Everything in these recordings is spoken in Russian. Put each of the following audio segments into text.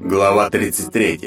Глава 33.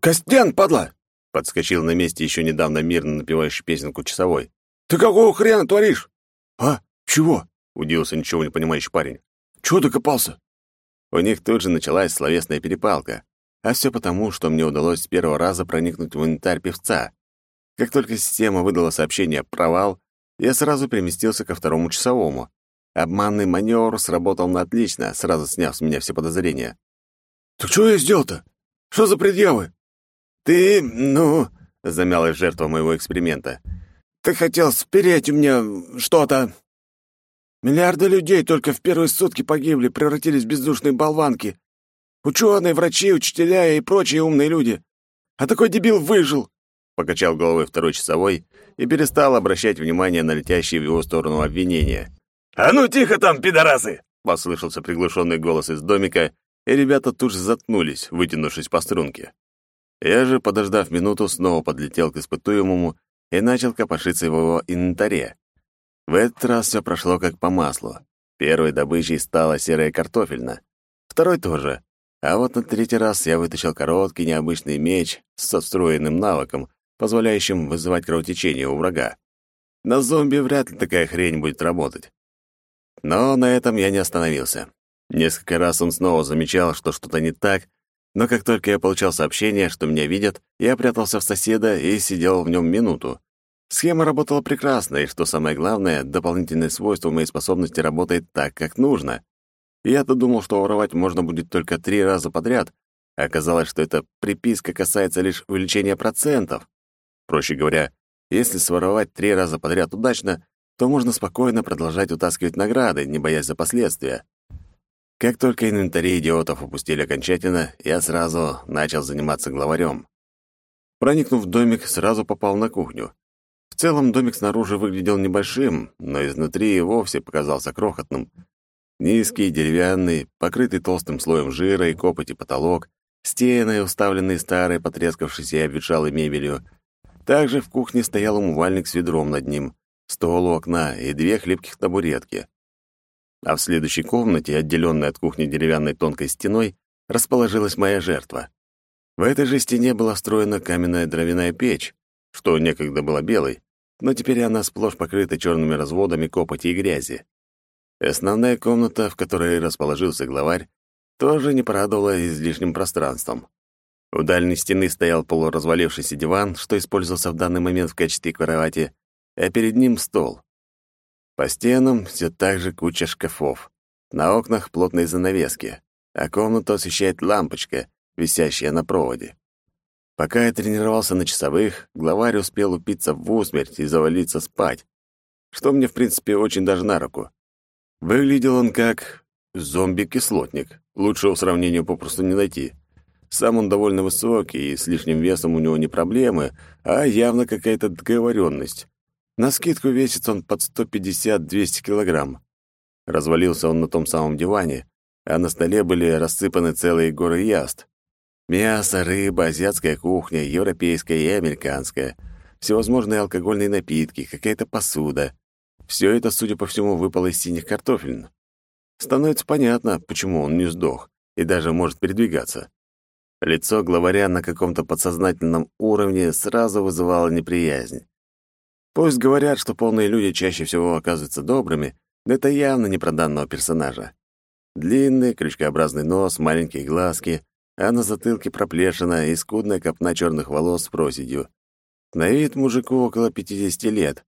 «Костян, падла!» — подскочил на месте еще недавно мирно напевающий песенку часовой. «Ты какого хрена творишь?» «А? Чего?» — удивился ничего не понимающий парень. «Чего докопался?» У них тут же началась словесная перепалка. А все потому, что мне удалось с первого раза проникнуть в инвентарь певца. Как только система выдала сообщение «провал», я сразу переместился ко второму часовому. Обманный маневр сработал на отлично, сразу сняв с меня все подозрения. «Так что я сделал-то? Что за предъявы?» «Ты, ну...» — замялась жертва моего эксперимента. «Ты хотел спереть у меня что-то...» «Миллиарды людей только в первые сутки погибли, превратились в бездушные болванки. Ученые, врачи, учителя и прочие умные люди. А такой дебил выжил!» Покачал головой второй часовой и перестал обращать внимание на летящие в его сторону обвинения. «А ну тихо там, пидорасы!» — послышался приглушенный голос из домика, и ребята тут же заткнулись, вытянувшись по струнке. Я же, подождав минуту, снова подлетел к испытуемому и начал копошиться в его инвентаре. В этот раз все прошло как по маслу. Первой добычей стала серая картофельна. Второй тоже. А вот на третий раз я вытащил короткий необычный меч со встроенным навыком, позволяющим вызывать кровотечение у врага. На зомби вряд ли такая хрень будет работать. Но на этом я не остановился. Несколько раз он снова замечал, что что-то не так, но как только я получал сообщение, что меня видят, я прятался в соседа и сидел в нем минуту. Схема работала прекрасно, и, что самое главное, дополнительное свойство моей способности работает так, как нужно. Я-то думал, что воровать можно будет только три раза подряд, а оказалось, что эта приписка касается лишь увеличения процентов. Проще говоря, если своровать три раза подряд удачно, то можно спокойно продолжать утаскивать награды, не боясь за последствия. Как только инвентари идиотов опустили окончательно, я сразу начал заниматься главарем. Проникнув в домик, сразу попал на кухню. В целом домик снаружи выглядел небольшим, но изнутри и вовсе показался крохотным — Низкий, деревянный, покрытый толстым слоем жира и копоти потолок, стены, уставленные старой, потрескавшейся и обветшалой мебелью. Также в кухне стоял умывальник с ведром над ним, стол у окна и две хлипких табуретки. А в следующей комнате, отделенной от кухни деревянной тонкой стеной, расположилась моя жертва. В этой же стене была встроена каменная дровяная печь, что некогда была белой, но теперь она сплошь покрыта черными разводами копоти и грязи. Основная комната, в которой расположился главарь, тоже не порадовала излишним пространством. У дальней стены стоял полуразвалившийся диван, что использовался в данный момент в качестве кровати, а перед ним стол. По стенам все так же куча шкафов. На окнах плотные занавески, а комнату освещает лампочка, висящая на проводе. Пока я тренировался на часовых, главарь успел упиться в усмерть и завалиться спать, что мне, в принципе, очень даже на руку. Выглядел он как зомби-кислотник. Лучшего сравнения попросту не найти. Сам он довольно высокий, и с лишним весом у него не проблемы, а явно какая-то договоренность. На скидку весит он под 150-200 килограмм. Развалился он на том самом диване, а на столе были рассыпаны целые горы яст. Мясо, рыба, азиатская кухня, европейская и американская. Всевозможные алкогольные напитки, какая-то посуда. Все это, судя по всему, выпало из синих картофелин. Становится понятно, почему он не сдох и даже может передвигаться. Лицо главаря на каком-то подсознательном уровне сразу вызывало неприязнь. Пусть говорят, что полные люди чаще всего оказываются добрыми, но это явно не про данного персонажа. Длинный, крючкообразный нос, маленькие глазки, а на затылке проплешина и скудная копна черных волос с проседью. На вид мужику около 50 лет,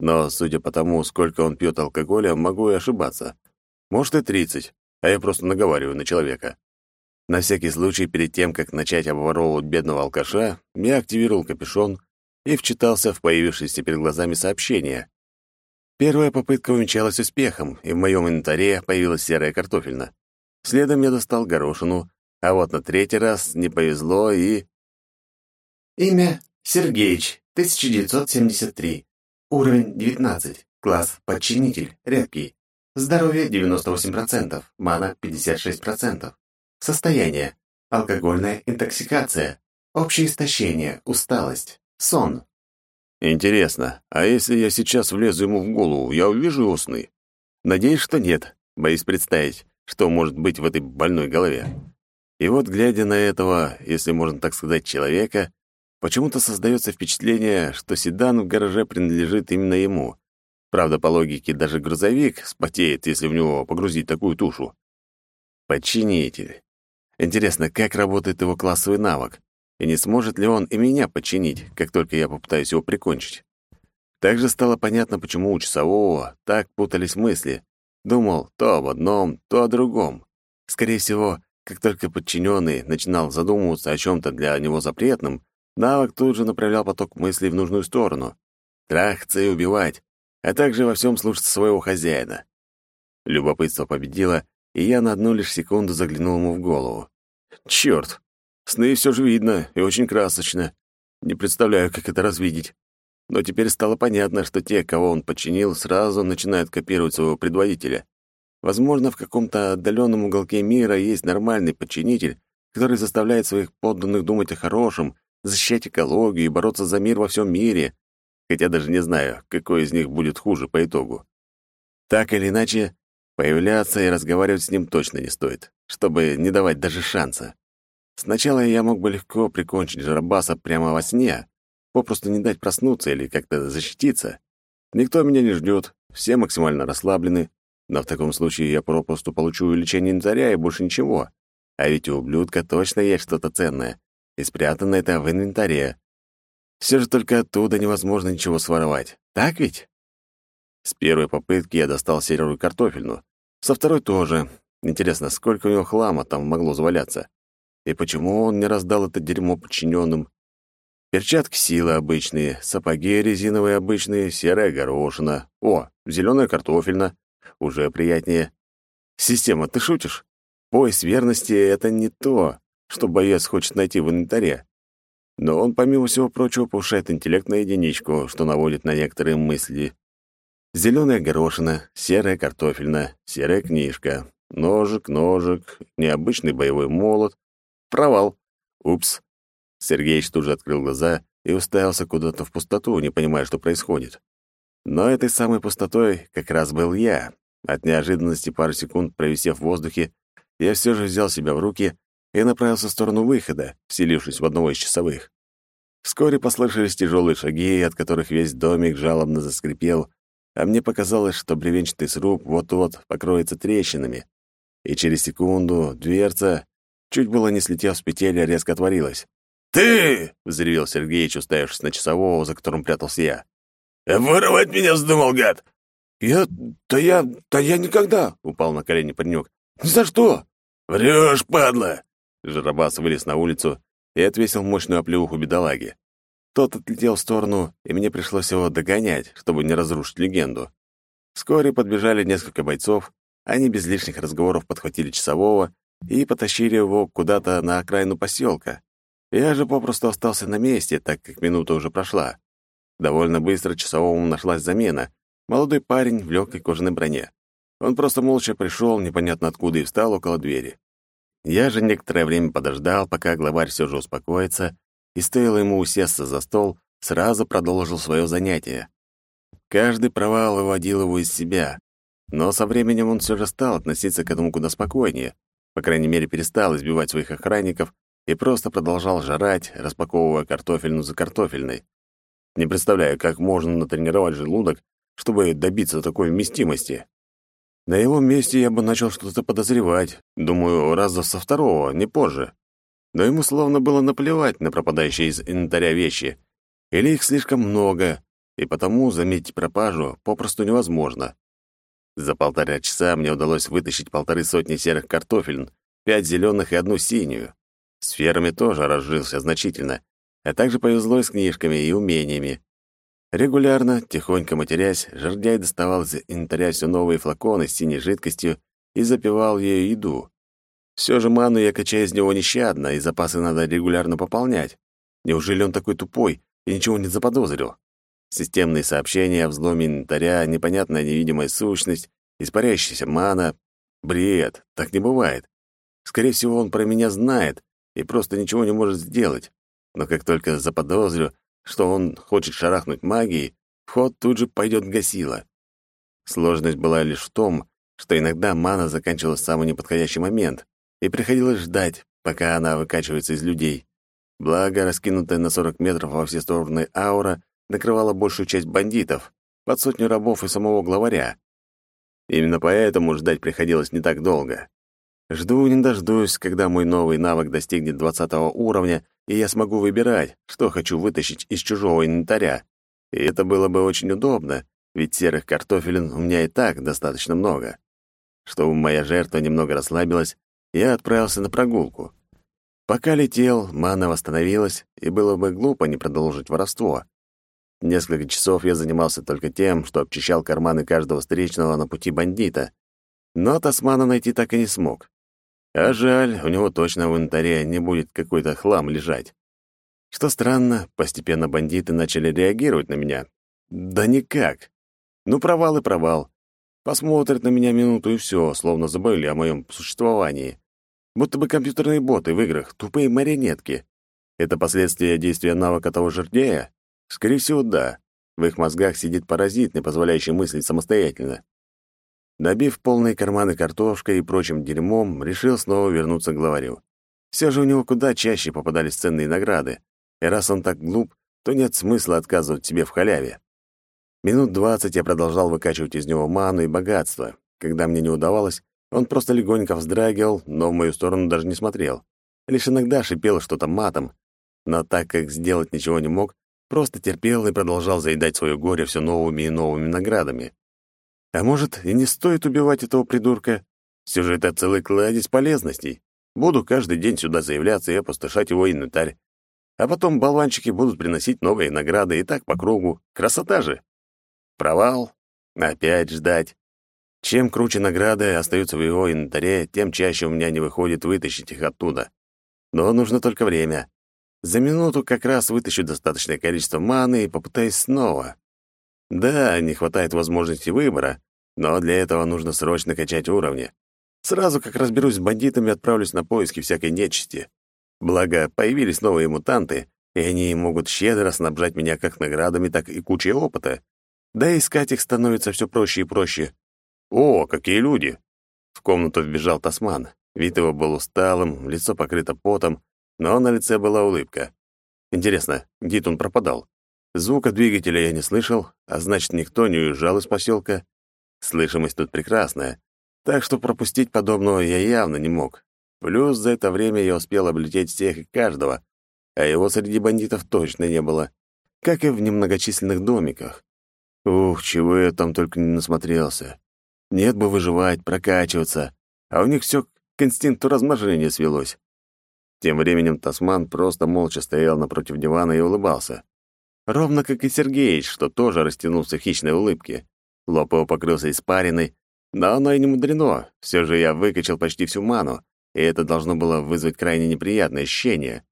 но, судя по тому, сколько он пьет алкоголя, могу и ошибаться. Может, и 30, а я просто наговариваю на человека. На всякий случай, перед тем, как начать обворовывать бедного алкаша, я активировал капюшон и вчитался в появившееся перед глазами сообщение. Первая попытка увенчалась успехом, и в моем инвентаре появилась серая картофельна. Следом я достал горошину, а вот на третий раз не повезло и... Имя — Сергеич, 1973. Уровень 19. Класс «Подчинитель». Редкий. Здоровье 98%. Мана 56%. Состояние. Алкогольная интоксикация. Общее истощение. Усталость. Сон. Интересно, а если я сейчас влезу ему в голову, я увижу его сны? Надеюсь, что нет. Боюсь представить, что может быть в этой больной голове. И вот, глядя на этого, если можно так сказать, человека, почему-то создается впечатление, что седан в гараже принадлежит именно ему. Правда, по логике, даже грузовик спотеет, если в него погрузить такую тушу. Подчинитель. Интересно, как работает его классовый навык? И не сможет ли он и меня подчинить, как только я попытаюсь его прикончить? Также стало понятно, почему у часового так путались мысли. Думал то об одном, то о другом. Скорее всего, как только подчиненный начинал задумываться о чем-то для него запретном, навык тут же направлял поток мыслей в нужную сторону. Трахаться и убивать, а также во всем слушаться своего хозяина. Любопытство победило, и я на одну лишь секунду заглянул ему в голову. Черт! Сны все же видно и очень красочно. Не представляю, как это развидеть. Но теперь стало понятно, что те, кого он подчинил, сразу начинают копировать своего предводителя. Возможно, в каком-то отдаленном уголке мира есть нормальный подчинитель, который заставляет своих подданных думать о хорошем, защищать экологию и бороться за мир во всем мире, хотя даже не знаю, какой из них будет хуже по итогу. Так или иначе, появляться и разговаривать с ним точно не стоит, чтобы не давать даже шанса. Сначала я мог бы легко прикончить Жарабаса прямо во сне, попросту не дать проснуться или как-то защититься. Никто меня не ждет, все максимально расслаблены, но в таком случае я попросту получу увеличение инвентаря и больше ничего. А ведь у ублюдка точно есть что-то ценное, и спрятано это в инвентаре. Все же только оттуда невозможно ничего своровать. Так ведь? С первой попытки я достал серую картофельну. Со второй тоже. Интересно, сколько у него хлама там могло заваляться? И почему он не раздал это дерьмо подчиненным? Перчатки силы обычные, сапоги резиновые обычные, серая горошина. О, зеленая картофельна. Уже приятнее. Система, ты шутишь? Пояс верности — это не то, что боец хочет найти в инвентаре. Но он, помимо всего прочего, повышает интеллект на единичку, что наводит на некоторые мысли. Зеленая горошина, серая картофельна, серая книжка, ножик, ножик, необычный боевой молот. Провал. Упс. Сергеич тут же открыл глаза и уставился куда-то в пустоту, не понимая, что происходит. Но этой самой пустотой как раз был я. От неожиданности пару секунд провисев в воздухе, я все же взял себя в руки и направился в сторону выхода, вселившись в одного из часовых. Вскоре послышались тяжелые шаги, от которых весь домик жалобно заскрипел, а мне показалось, что бревенчатый сруб вот-вот покроется трещинами. И через секунду дверца, чуть было не слетев с петель, резко отворилась. «Ты!» — взревел Сергеич, уставившись на часового, за которым прятался я. «Воровать меня вздумал, гад!» «Я... да я... да я никогда!» — упал на колени паренек. «Ни за что!» «Врешь, падла!» Жарабас вылез на улицу и отвесил мощную оплеуху бедолаге. Тот отлетел в сторону, и мне пришлось его догонять, чтобы не разрушить легенду. Вскоре подбежали несколько бойцов, они без лишних разговоров подхватили часового и потащили его куда-то на окраину поселка. Я же попросту остался на месте, так как минута уже прошла. Довольно быстро часовому нашлась замена. Молодой парень в легкой кожаной броне. Он просто молча пришел, непонятно откуда, и встал около двери. Я же некоторое время подождал, пока главарь все же успокоится, и стоило ему усесться за стол, сразу продолжил свое занятие. Каждый провал выводил его из себя, но со временем он все же стал относиться к этому куда спокойнее, по крайней мере, перестал избивать своих охранников и просто продолжал жрать, распаковывая картофельну за картофельной. Не представляю, как можно натренировать желудок, чтобы добиться такой вместимости. На его месте я бы начал что-то подозревать, думаю, раза со второго, не позже. Но ему словно было наплевать на пропадающие из инвентаря вещи. Или их слишком много, и потому заметить пропажу попросту невозможно. За полтора часа мне удалось вытащить полторы сотни серых картофелин, пять зеленых и одну синюю. Сферами тоже разжился значительно, а также повезло и с книжками и умениями. Регулярно, тихонько матерясь, жердяй доставал из инвентаря все новые флаконы с синей жидкостью и запивал ею еду. Все же ману я качаю из него нещадно, и запасы надо регулярно пополнять. Неужели он такой тупой и ничего не заподозрил? Системные сообщения о взломе инвентаря, непонятная невидимая сущность, испаряющаяся мана. Бред, так не бывает. Скорее всего, он про меня знает и просто ничего не может сделать. Но как только заподозрю, что он хочет шарахнуть магией, в ход тут же пойдет гасила. Сложность была лишь в том, что иногда мана заканчивалась в самый неподходящий момент, и приходилось ждать, пока она выкачивается из людей. Благо, раскинутая на 40 метров во все стороны аура накрывала большую часть бандитов, под сотню рабов и самого главаря. Именно поэтому ждать приходилось не так долго. Жду не дождусь, когда мой новый навык достигнет 20 уровня, и я смогу выбирать, что хочу вытащить из чужого инвентаря. И это было бы очень удобно, ведь серых картофелин у меня и так достаточно много. Чтобы моя жертва немного расслабилась, я отправился на прогулку. Пока летел, мана восстановилась, и было бы глупо не продолжить воровство. Несколько часов я занимался только тем, что обчищал карманы каждого встречного на пути бандита. Но Тасмана найти так и не смог. А жаль, у него точно в инвентаре не будет какой-то хлам лежать. Что странно, постепенно бандиты начали реагировать на меня. Да никак. Ну, провал и провал. Посмотрят на меня минуту и все, словно забыли о моем существовании. Будто бы компьютерные боты в играх, тупые марионетки. Это последствия действия навыка того жердея? Скорее всего, да. В их мозгах сидит паразит, не позволяющий мыслить самостоятельно. Набив полные карманы картошкой и прочим дерьмом, решил снова вернуться к главарю. Все же у него куда чаще попадались ценные награды, и раз он так глуп, то нет смысла отказывать себе в халяве. Минут двадцать я продолжал выкачивать из него ману и богатство. Когда мне не удавалось, он просто легонько вздрагивал, но в мою сторону даже не смотрел. Лишь иногда шипел что-то матом, но так как сделать ничего не мог, Просто терпел и продолжал заедать свое горе все новыми и новыми наградами. А может, и не стоит убивать этого придурка? Все же это целый кладезь полезностей. Буду каждый день сюда заявляться и опустошать его инвентарь. А потом болванчики будут приносить новые награды и так по кругу. Красота же! Провал. Опять ждать. Чем круче награды остаются в его инвентаре, тем чаще у меня не выходит вытащить их оттуда. Но нужно только время. За минуту как раз вытащу достаточное количество маны и попытаюсь снова. Да, не хватает возможности выбора, но для этого нужно срочно качать уровни. Сразу как разберусь с бандитами, отправлюсь на поиски всякой нечисти. Благо, появились новые мутанты, и они могут щедро снабжать меня как наградами, так и кучей опыта. Да и искать их становится все проще и проще. О, какие люди! В комнату вбежал Тасман. Вид его был усталым, лицо покрыто потом, но на лице была улыбка. Интересно, где он пропадал? Звука двигателя я не слышал, а значит, никто не уезжал из поселка. Слышимость тут прекрасная, так что пропустить подобного я явно не мог. Плюс за это время я успел облететь всех и каждого, а его среди бандитов точно не было, как и в немногочисленных домиках. Ух, чего я там только не насмотрелся. Нет бы выживать, прокачиваться, а у них все к инстинкту размножения свелось. Тем временем Тасман просто молча стоял напротив дивана и улыбался. Ровно как и Сергеич, что тоже растянулся в хищной улыбке. Лоб его покрылся испариной, но оно и не мудрено. Все же я выкачал почти всю ману, и это должно было вызвать крайне неприятное ощущение.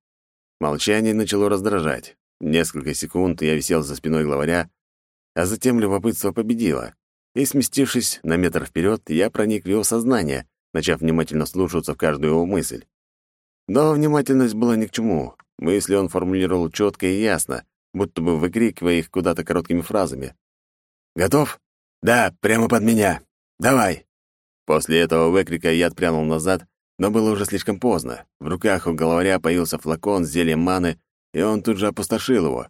Молчание начало раздражать. Несколько секунд я висел за спиной главаря, а затем любопытство победило. И, сместившись на метр вперед, я проник в его сознание, начав внимательно слушаться в каждую его мысль. Но внимательность была ни к чему. Мысли он формулировал четко и ясно, будто бы выкрикивая их куда-то короткими фразами. «Готов?» «Да, прямо под меня. Давай!» После этого выкрика я отпрянул назад, но было уже слишком поздно. В руках у головаря появился флакон с зельем маны, и он тут же опустошил его.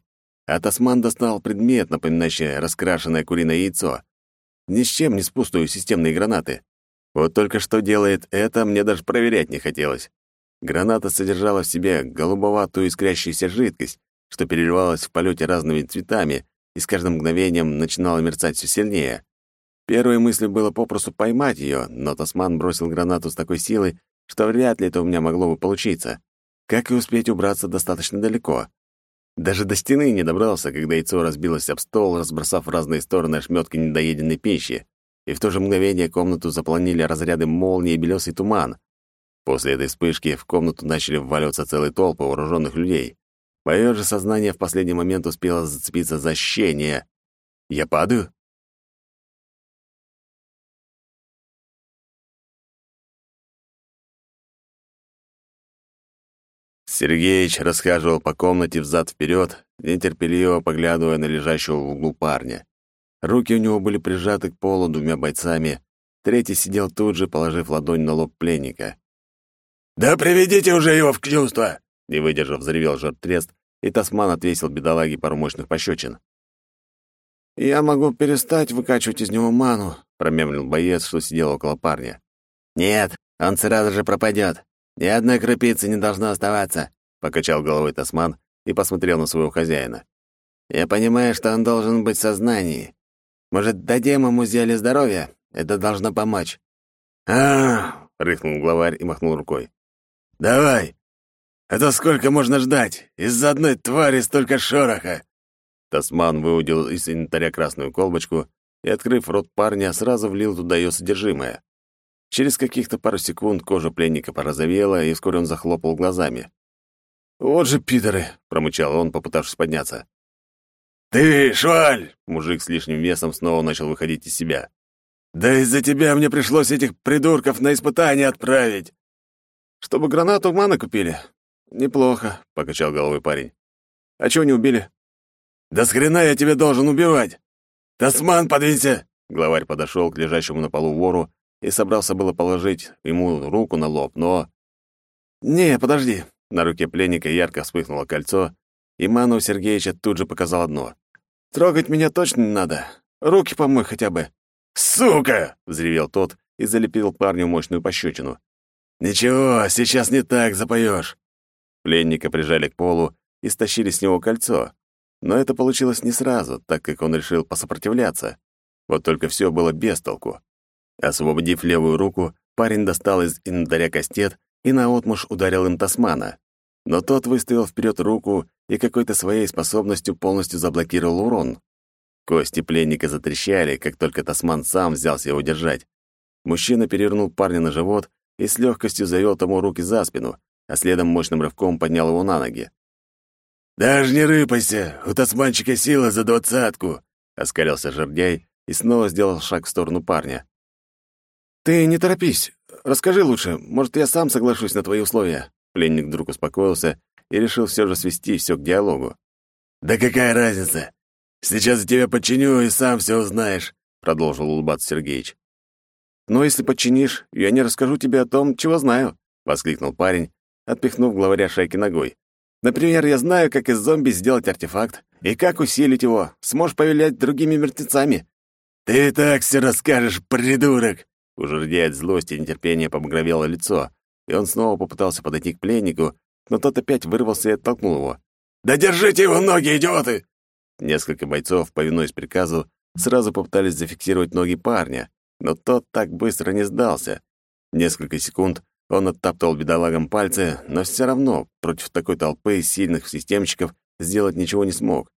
А Тасман достал предмет, напоминающий раскрашенное куриное яйцо. Ни с чем не спустую системные гранаты. Вот только что делает это, мне даже проверять не хотелось. Граната содержала в себе голубоватую искрящуюся жидкость, что переливалась в полете разными цветами и с каждым мгновением начинала мерцать все сильнее. Первой мыслью было попросту поймать ее, но Тасман бросил гранату с такой силой, что вряд ли это у меня могло бы получиться. Как и успеть убраться достаточно далеко. Даже до стены не добрался, когда яйцо разбилось об стол, разбросав в разные стороны ошметки недоеденной пищи. И в то же мгновение комнату заполонили разряды молнии и белесый туман. После этой вспышки в комнату начали вваливаться целые толпы вооруженных людей. Мое же сознание в последний момент успело зацепиться за щение. Я падаю? Сергеич расхаживал по комнате взад-вперед, нетерпеливо поглядывая на лежащего в углу парня. Руки у него были прижаты к полу двумя бойцами, третий сидел тут же, положив ладонь на лоб пленника. «Да приведите уже его в чувство!» Не выдержав, заревел жертвест, и Тасман отвесил бедолаге пару мощных пощечин. «Я могу перестать выкачивать из него ману», — промямлил боец, что сидел около парня. «Нет, он сразу же пропадет. Ни одной крупицы не должно оставаться», — покачал головой Тасман и посмотрел на своего хозяина. «Я понимаю, что он должен быть в сознании. Может, дадим ему зелье здоровья? Это должно помочь». «А, — рыкнул главарь и махнул рукой. давай! Это сколько можно ждать? Из-за одной твари столько шороха!» Тасман выудил из инвентаря красную колбочку и, открыв рот парня, сразу влил туда ее содержимое. Через каких-то пару секунд кожа пленника порозовела, и вскоре он захлопал глазами. «Вот же пидоры!» — промычал он, попытавшись подняться. «Ты, шваль!» — мужик с лишним весом снова начал выходить из себя. «Да из-за тебя мне пришлось этих придурков на испытание отправить!» «Чтобы гранату маны купили? Неплохо», — покачал головой парень. «А чего не убили?» «Да с хрена я тебя должен убивать! Тасман, подвинься!» Главарь подошел к лежащему на полу вору и собрался было положить ему руку на лоб, но... «Не, подожди». На руке пленника ярко вспыхнуло кольцо, и Ману Сергеевича тут же показал одно. «Трогать меня точно не надо. Руки помой хотя бы». «Сука!» — взревел тот и залепил парню мощную пощечину. «Ничего, сейчас не так запоешь». Пленника прижали к полу и стащили с него кольцо. Но это получилось не сразу, так как он решил посопротивляться. Вот только все было без толку. Освободив левую руку, парень достал из инвентаря кастет и наотмашь ударил им Тасмана. Но тот выставил вперед руку и какой-то своей способностью полностью заблокировал урон. Кости пленника затрещали, как только Тасман сам взялся его держать. Мужчина перевернул парня на живот и с легкостью завел тому руки за спину, а следом мощным рывком поднял его на ноги. «Даже не рыпайся, у тасманчика сила за двадцатку!» — оскалился жердяй и снова сделал шаг в сторону парня. «Ты не торопись. Расскажи лучше. Может, я сам соглашусь на твои условия». Пленник вдруг успокоился и решил все же свести все к диалогу. «Да какая разница? Сейчас я тебя подчиню, и сам все узнаешь», — продолжил улыбаться Сергеич. «Но если подчинишь, я не расскажу тебе о том, чего знаю», — воскликнул парень, отпихнув главаря шайки ногой. «Например, я знаю, как из зомби сделать артефакт и как усилить его. Сможешь повелять другими мертвецами». «Ты так все расскажешь, придурок!» У жердя от злости и нетерпения побагровело лицо, и он снова попытался подойти к пленнику, но тот опять вырвался и оттолкнул его. «Да держите его ноги, идиоты!» Несколько бойцов, повинуясь приказу, сразу попытались зафиксировать ноги парня, но тот так быстро не сдался. Несколько секунд он оттаптывал бедолагам пальцы, но все равно против такой толпы сильных системщиков сделать ничего не смог.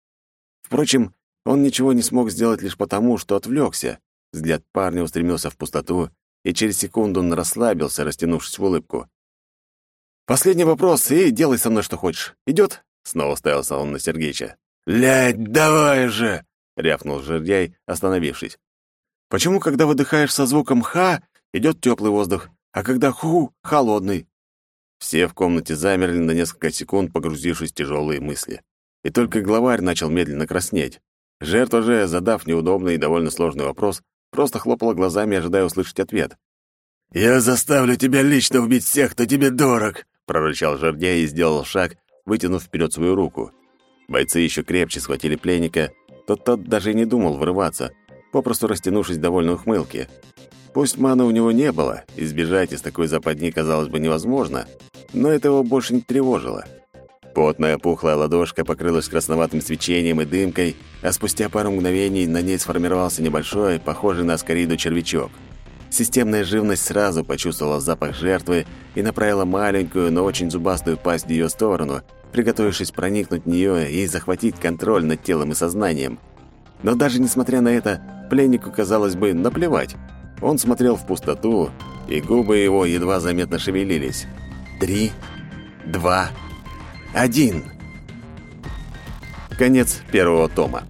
Впрочем, он ничего не смог сделать лишь потому, что отвлекся. Взгляд парня устремился в пустоту, и через секунду он расслабился, растянувшись в улыбку. «Последний вопрос, и делай со мной что хочешь. Идет?» Снова ставился он на Сергеича. «Лядь, давай же!» — рявкнул жердяй, остановившись. «Почему, когда выдыхаешь со звуком «ха», идет теплый воздух, а когда «ху» — холодный?» Все в комнате замерли на несколько секунд, погрузившись в тяжелые мысли. И только главарь начал медленно краснеть. Жертва же, задав неудобный и довольно сложный вопрос, просто хлопала глазами, ожидая услышать ответ. «Я заставлю тебя лично убить всех, кто тебе дорог!» — прорычал жердяй и сделал шаг, вытянув вперед свою руку. Бойцы еще крепче схватили пленника, тот тот даже и не думал вырываться, попросту растянувшись в довольной ухмылке. Пусть маны у него не было, избежать из такой западни казалось бы невозможно, но это его больше не тревожило. Потная пухлая ладошка покрылась красноватым свечением и дымкой, а спустя пару мгновений на ней сформировался небольшой, похожий на аскариду червячок. Системная живность сразу почувствовала запах жертвы и направила маленькую, но очень зубастую пасть в ее сторону, приготовившись проникнуть в нее и захватить контроль над телом и сознанием. Но даже несмотря на это, пленнику, казалось бы, наплевать. Он смотрел в пустоту, и губы его едва заметно шевелились. «Три, два, один. Конец первого тома.